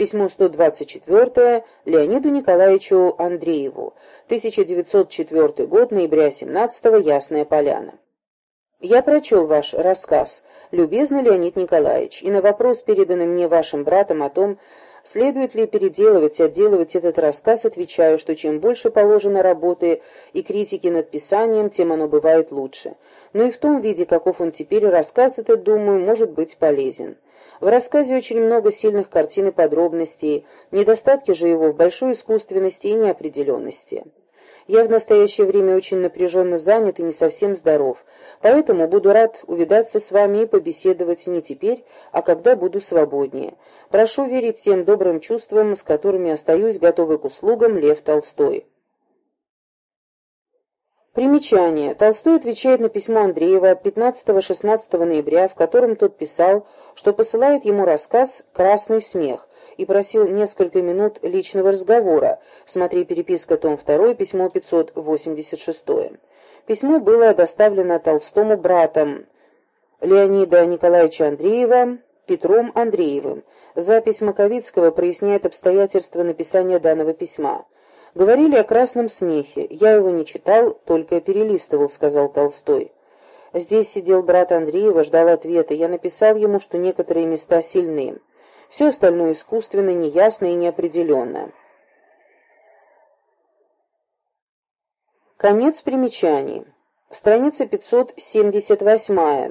Письмо 124 Леониду Николаевичу Андрееву. 1904 год, ноября 17 Ясная Поляна. Я прочел ваш рассказ, любезный Леонид Николаевич, и на вопрос, переданный мне вашим братом о том, следует ли переделывать и отделывать этот рассказ, отвечаю, что чем больше положено работы и критики над писанием, тем оно бывает лучше. Но и в том виде, каков он теперь, рассказ этот, думаю, может быть полезен. В рассказе очень много сильных картин и подробностей, недостатки же его в большой искусственности и неопределенности. Я в настоящее время очень напряженно занят и не совсем здоров, поэтому буду рад увидаться с вами и побеседовать не теперь, а когда буду свободнее. Прошу верить тем добрым чувствам, с которыми остаюсь готовый к услугам Лев Толстой. Примечание. Толстой отвечает на письмо Андреева от 15-16 ноября, в котором тот писал, что посылает ему рассказ «Красный смех» и просил несколько минут личного разговора. Смотри переписка, том 2, письмо 586. Письмо было доставлено Толстому братом Леонида Николаевича Андреева, Петром Андреевым. Запись Маковицкого проясняет обстоятельства написания данного письма. Говорили о красном смехе. Я его не читал, только перелистывал, сказал Толстой. Здесь сидел брат Андреева, ждал ответа. Я написал ему, что некоторые места сильны. Все остальное искусственно, неясно и неопределенно. Конец примечаний. Страница 578.